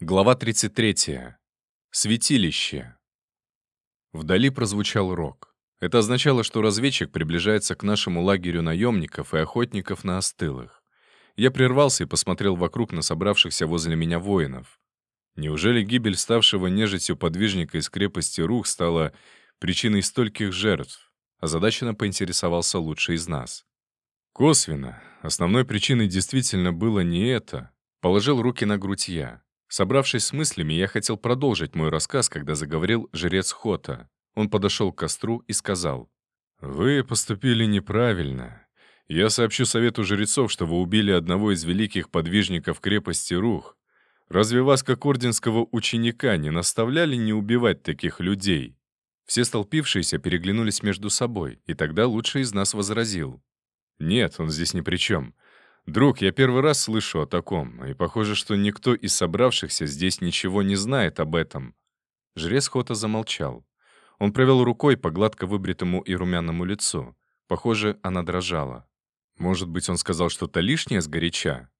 Глава 33. Святилище. Вдали прозвучал рог. Это означало, что разведчик приближается к нашему лагерю наемников и охотников на остылых. Я прервался и посмотрел вокруг на собравшихся возле меня воинов. Неужели гибель ставшего нежитью подвижника из крепости Рух стала причиной стольких жертв? Озадаченно поинтересовался лучший из нас. Косвенно. Основной причиной действительно было не это. Положил руки на грудь я. Собравшись с мыслями, я хотел продолжить мой рассказ, когда заговорил жрец Хота. Он подошел к костру и сказал, «Вы поступили неправильно. Я сообщу совету жрецов, что вы убили одного из великих подвижников крепости Рух. Разве вас, как орденского ученика, не наставляли не убивать таких людей?» Все столпившиеся переглянулись между собой, и тогда лучший из нас возразил. «Нет, он здесь ни при чем. «Друг, я первый раз слышу о таком, и похоже, что никто из собравшихся здесь ничего не знает об этом». Жрец Хота замолчал. Он провел рукой по гладко выбритому и румяному лицу. Похоже, она дрожала. Может быть, он сказал что-то лишнее сгоряча?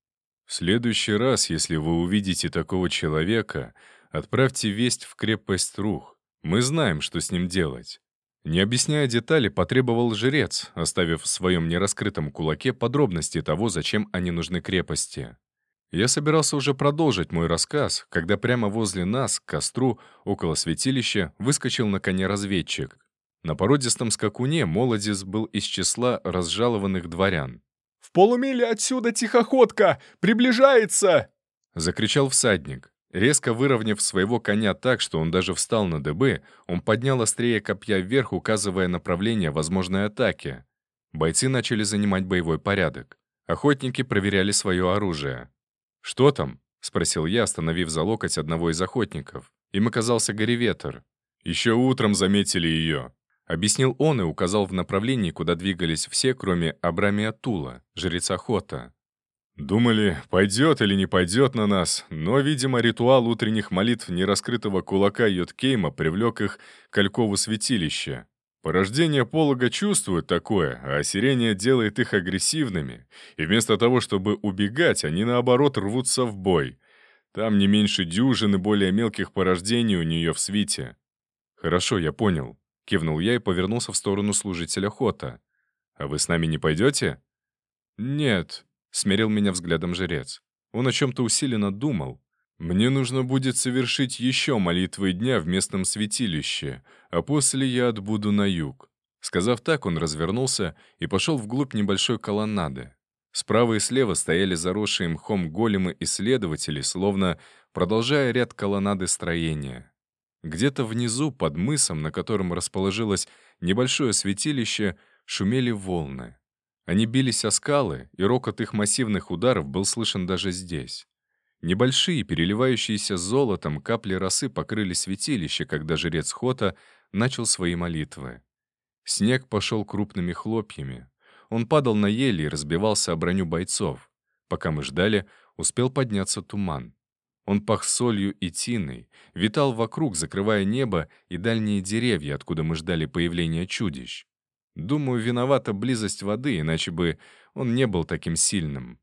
«В следующий раз, если вы увидите такого человека, отправьте весть в крепость Рух. Мы знаем, что с ним делать. Не объясняя детали, потребовал жрец, оставив в своем нераскрытом кулаке подробности того, зачем они нужны крепости. Я собирался уже продолжить мой рассказ, когда прямо возле нас, к костру, около святилища, выскочил на коне разведчик. На породистом скакуне молодец был из числа разжалованных дворян. «В полумиле отсюда тихоходка! Приближается!» — закричал всадник. Резко выровняв своего коня так, что он даже встал на дыбы, он поднял острие копья вверх, указывая направление возможной атаки. Бойцы начали занимать боевой порядок. Охотники проверяли свое оружие. «Что там?» — спросил я, остановив за локоть одного из охотников. Им оказался Гореветер. «Еще утром заметили ее», — объяснил он и указал в направлении, куда двигались все, кроме Абрамия Тула, жреца Хота. Думали, пойдет или не пойдет на нас, но, видимо, ритуал утренних молитв нераскрытого кулака Йоткейма привлек их к Алькову святилища. Порождение полога чувствует такое, а осирение делает их агрессивными, и вместо того, чтобы убегать, они, наоборот, рвутся в бой. Там не меньше дюжины более мелких порождений у нее в свите. «Хорошо, я понял», — кивнул я и повернулся в сторону служителя Хота. «А вы с нами не пойдете?» «Нет», смерил меня взглядом жрец. Он о чем-то усиленно думал. «Мне нужно будет совершить еще молитвы дня в местном святилище, а после я отбуду на юг». Сказав так, он развернулся и пошел вглубь небольшой колоннады. Справа и слева стояли заросшие мхом големы-исследователи, словно продолжая ряд колоннады строения. Где-то внизу, под мысом, на котором расположилось небольшое святилище, шумели волны. Они бились о скалы, и рокот их массивных ударов был слышен даже здесь. Небольшие, переливающиеся золотом капли росы покрыли святилище, когда жрец Хота начал свои молитвы. Снег пошел крупными хлопьями. Он падал на ели и разбивался о броню бойцов. Пока мы ждали, успел подняться туман. Он пах солью и тиной, витал вокруг, закрывая небо и дальние деревья, откуда мы ждали появления чудищ. Думаю, виновата близость воды, иначе бы он не был таким сильным.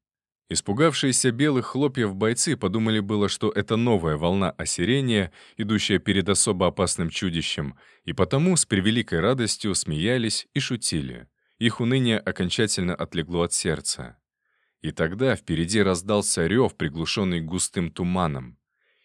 Испугавшиеся белых хлопьев бойцы подумали было, что это новая волна осирения, идущая перед особо опасным чудищем, и потому с превеликой радостью смеялись и шутили. Их уныние окончательно отлегло от сердца. И тогда впереди раздался рев, приглушенный густым туманом.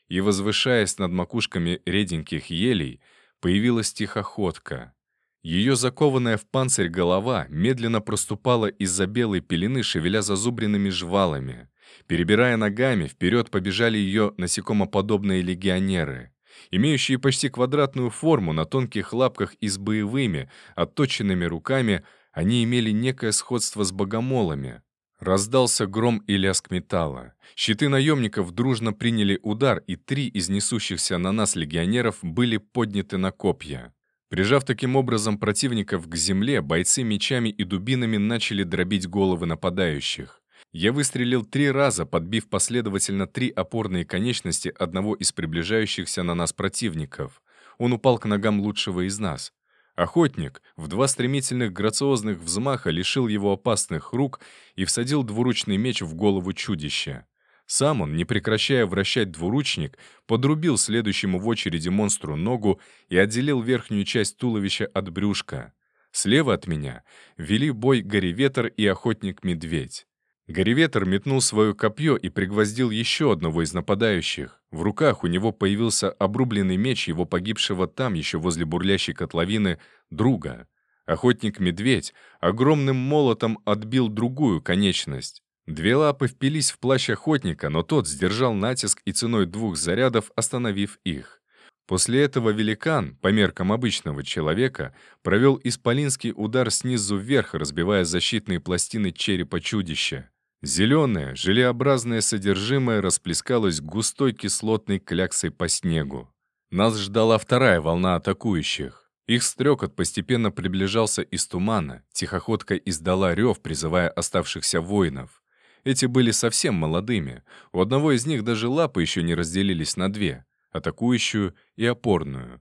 И, возвышаясь над макушками реденьких елей, появилась тихоходка — ее закованная в панцирь голова медленно проступала из-за белой пелены, шевеля зазубренными жвалами. Перебирая ногами, вперед побежали ее насекомоподобные легионеры. Имеющие почти квадратную форму на тонких лапках и с боевыми, отточенными руками, они имели некое сходство с богомолами. Раздался гром и лязг металла. Щиты наемников дружно приняли удар, и три из несущихся на нас легионеров были подняты на копья. Прижав таким образом противников к земле, бойцы мечами и дубинами начали дробить головы нападающих. Я выстрелил три раза, подбив последовательно три опорные конечности одного из приближающихся на нас противников. Он упал к ногам лучшего из нас. Охотник в два стремительных грациозных взмаха лишил его опасных рук и всадил двуручный меч в голову чудища. Сам он, не прекращая вращать двуручник, подрубил следующему в очереди монстру ногу и отделил верхнюю часть туловища от брюшка. Слева от меня вели бой Гореветр и Охотник-Медведь. Гореветр метнул свое копье и пригвоздил еще одного из нападающих. В руках у него появился обрубленный меч его погибшего там, еще возле бурлящей котловины, друга. Охотник-медведь огромным молотом отбил другую конечность. Две лапы впились в плащ охотника, но тот сдержал натиск и ценой двух зарядов остановив их. После этого великан, по меркам обычного человека, провел исполинский удар снизу вверх, разбивая защитные пластины черепа чудища. Зеленое, желеобразное содержимое расплескалось густой кислотной кляксой по снегу. Нас ждала вторая волна атакующих. Их стрекот постепенно приближался из тумана, тихоходка издала рев, призывая оставшихся воинов. Эти были совсем молодыми, у одного из них даже лапы еще не разделились на две — атакующую и опорную.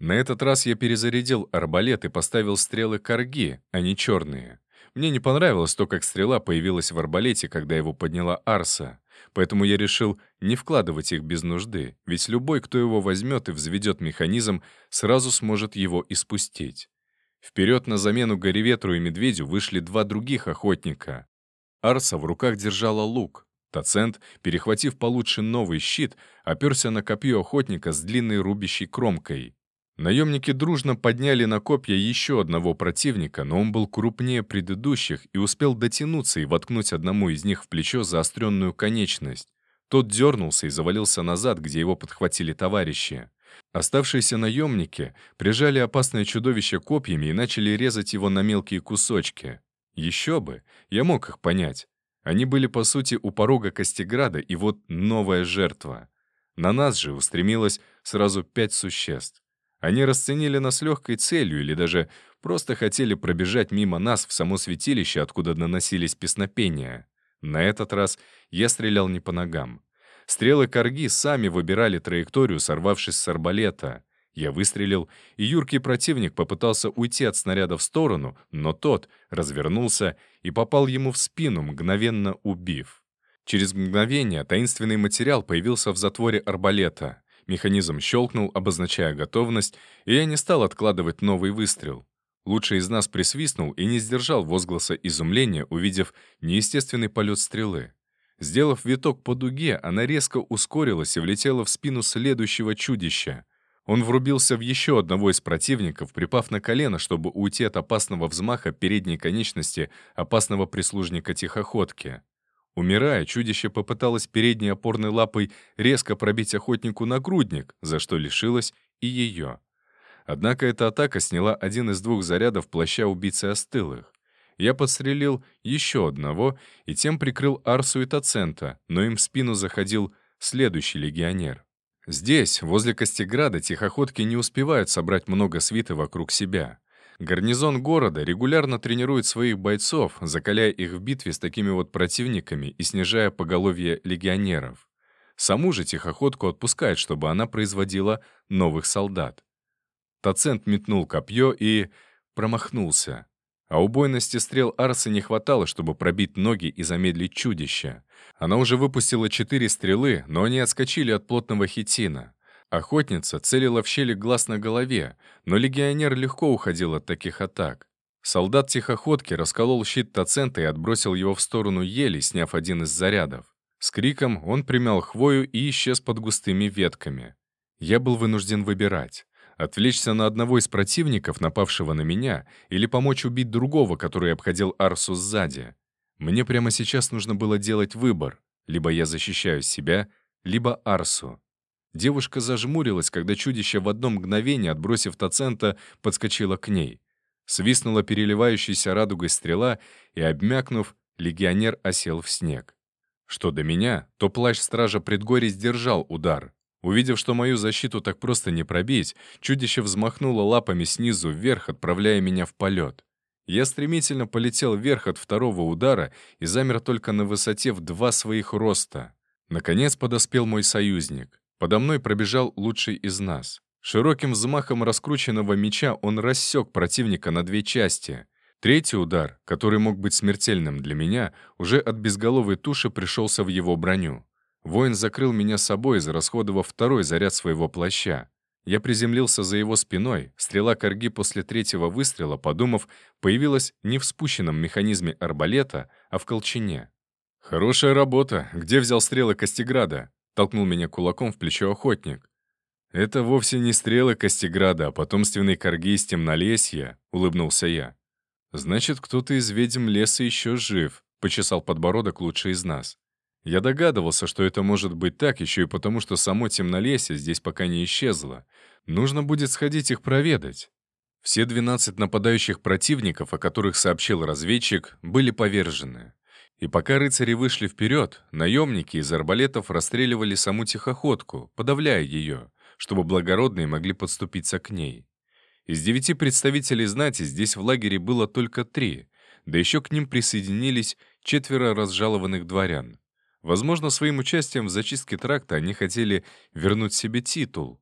На этот раз я перезарядил арбалет и поставил стрелы корги, а не черные. Мне не понравилось то, как стрела появилась в арбалете, когда его подняла Арса. Поэтому я решил не вкладывать их без нужды, ведь любой, кто его возьмет и взведет механизм, сразу сможет его испустить. Вперед на замену Гореветру и Медведю вышли два других охотника. Арса в руках держала лук. Тацент, перехватив получше новый щит, оперся на копье охотника с длинной рубящей кромкой. Наемники дружно подняли на копья еще одного противника, но он был крупнее предыдущих и успел дотянуться и воткнуть одному из них в плечо заостренную конечность. Тот дернулся и завалился назад, где его подхватили товарищи. Оставшиеся наемники прижали опасное чудовище копьями и начали резать его на мелкие кусочки. Еще бы, я мог их понять. Они были, по сути, у порога Костеграда, и вот новая жертва. На нас же устремилось сразу пять существ. Они расценили нас легкой целью или даже просто хотели пробежать мимо нас в само святилище, откуда наносились песнопения. На этот раз я стрелял не по ногам. Стрелы корги сами выбирали траекторию, сорвавшись с арбалета. Я выстрелил, и юркий противник попытался уйти от снаряда в сторону, но тот развернулся и попал ему в спину, мгновенно убив. Через мгновение таинственный материал появился в затворе арбалета. Механизм щелкнул, обозначая готовность, и я не стал откладывать новый выстрел. Лучший из нас присвистнул и не сдержал возгласа изумления, увидев неестественный полет стрелы. Сделав виток по дуге, она резко ускорилась и влетела в спину следующего чудища. Он врубился в еще одного из противников, припав на колено, чтобы уйти от опасного взмаха передней конечности опасного прислужника тихоходки. Умирая, чудище попыталось передней опорной лапой резко пробить охотнику нагрудник, за что лишилось и ее. Однако эта атака сняла один из двух зарядов плаща убийцы остылых. Я подстрелил еще одного и тем прикрыл Арсу и Тацента, но им в спину заходил следующий легионер. Здесь, возле Костеграда, тихоходки не успевают собрать много свиты вокруг себя. Гарнизон города регулярно тренирует своих бойцов, закаляя их в битве с такими вот противниками и снижая поголовье легионеров. Саму же тихоходку отпускают, чтобы она производила новых солдат. Тацент метнул копье и промахнулся. А убойности стрел Арсы не хватало, чтобы пробить ноги и замедлить чудище. Она уже выпустила четыре стрелы, но они отскочили от плотного хитина. Охотница целила в щели глаз на голове, но легионер легко уходил от таких атак. Солдат тихоходки расколол щит Тацента и отбросил его в сторону ели, сняв один из зарядов. С криком он примял хвою и исчез под густыми ветками. Я был вынужден выбирать. Отвлечься на одного из противников, напавшего на меня, или помочь убить другого, который обходил Арсу сзади. Мне прямо сейчас нужно было делать выбор. Либо я защищаю себя, либо Арсу. Девушка зажмурилась, когда чудище в одно мгновение, отбросив Тацента, подскочило к ней. Свистнула переливающаяся радугой стрела, и, обмякнув, легионер осел в снег. Что до меня, то плащ стража предгорий сдержал удар. Увидев, что мою защиту так просто не пробить, чудище взмахнуло лапами снизу вверх, отправляя меня в полет. Я стремительно полетел вверх от второго удара и замер только на высоте в два своих роста. Наконец подоспел мой союзник. Подо мной пробежал лучший из нас. Широким взмахом раскрученного меча он рассек противника на две части. Третий удар, который мог быть смертельным для меня, уже от безголовой туши пришелся в его броню. Воин закрыл меня собой, израсходовав второй заряд своего плаща. Я приземлился за его спиной, стрела корги после третьего выстрела, подумав, появилась не в спущенном механизме арбалета, а в колчине. «Хорошая работа. Где взял стрелы Костеграда?» — толкнул меня кулаком в плечо охотник. «Это вовсе не стрелы Костеграда, а потомственный корги из темнолесья», — улыбнулся я. «Значит, кто-то из ведьм леса еще жив», — почесал подбородок лучший из нас. Я догадывался, что это может быть так, еще и потому, что само темнолесье здесь пока не исчезло. Нужно будет сходить их проведать. Все 12 нападающих противников, о которых сообщил разведчик, были повержены. И пока рыцари вышли вперед, наемники из арбалетов расстреливали саму тихоходку, подавляя ее, чтобы благородные могли подступиться к ней. Из девяти представителей знати здесь в лагере было только три, да еще к ним присоединились четверо разжалованных дворян. Возможно, своим участием в зачистке тракта они хотели вернуть себе титул.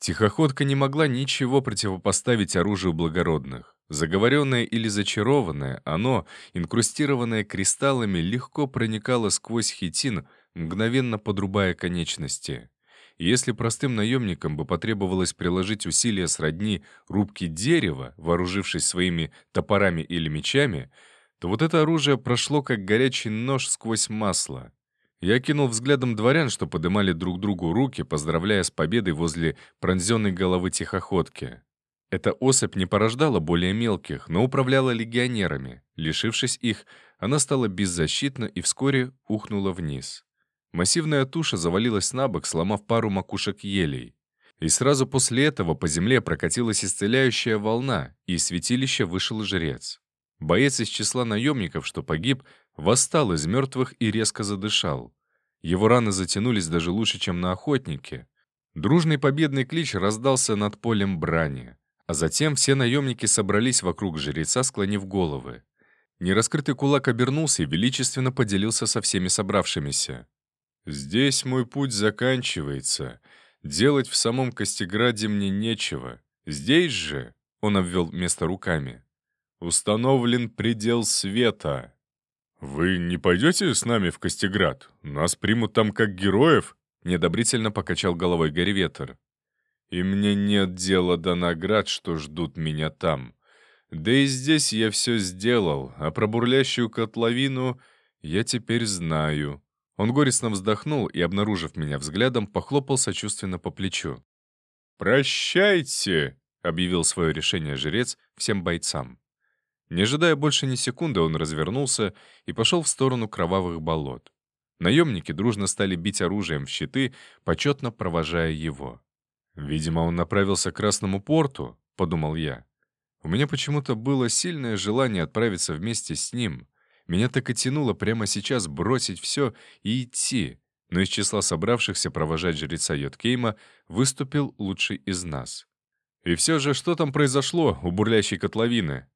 Тихоходка не могла ничего противопоставить оружию благородных. Заговоренное или зачарованное, оно, инкрустированное кристаллами, легко проникало сквозь хитин, мгновенно подрубая конечности. Если простым наемникам бы потребовалось приложить усилия сродни рубки дерева, вооружившись своими топорами или мечами, то вот это оружие прошло как горячий нож сквозь масло. Я кинул взглядом дворян, что подымали друг другу руки, поздравляя с победой возле пронзенной головы тихоходки. Эта особь не порождала более мелких, но управляла легионерами. Лишившись их, она стала беззащитна и вскоре ухнула вниз. Массивная туша завалилась на бок, сломав пару макушек елей. И сразу после этого по земле прокатилась исцеляющая волна, и из святилища вышел жрец. Боец из числа наемников, что погиб, восстал из мертвых и резко задышал. Его раны затянулись даже лучше, чем на охотнике. Дружный победный клич раздался над полем брани, а затем все наемники собрались вокруг жреца, склонив головы. Нераскрытый кулак обернулся и величественно поделился со всеми собравшимися. «Здесь мой путь заканчивается. Делать в самом Костеграде мне нечего. Здесь же...» — он обвел место руками. «Установлен предел света». «Вы не пойдете с нами в Костеград? Нас примут там как героев?» — недобрительно покачал головой Гарриветер. «И мне нет дела до наград, что ждут меня там. Да и здесь я все сделал, а про бурлящую котловину я теперь знаю». Он горестно вздохнул и, обнаружив меня взглядом, похлопал сочувственно по плечу. «Прощайте!» — объявил свое решение жрец всем бойцам. Не ожидая больше ни секунды, он развернулся и пошел в сторону кровавых болот. Наемники дружно стали бить оружием в щиты, почетно провожая его. «Видимо, он направился к Красному порту», — подумал я. У меня почему-то было сильное желание отправиться вместе с ним. Меня так и тянуло прямо сейчас бросить все и идти. Но из числа собравшихся провожать жреца Йоткейма выступил лучший из нас. «И все же, что там произошло у бурлящей котловины?»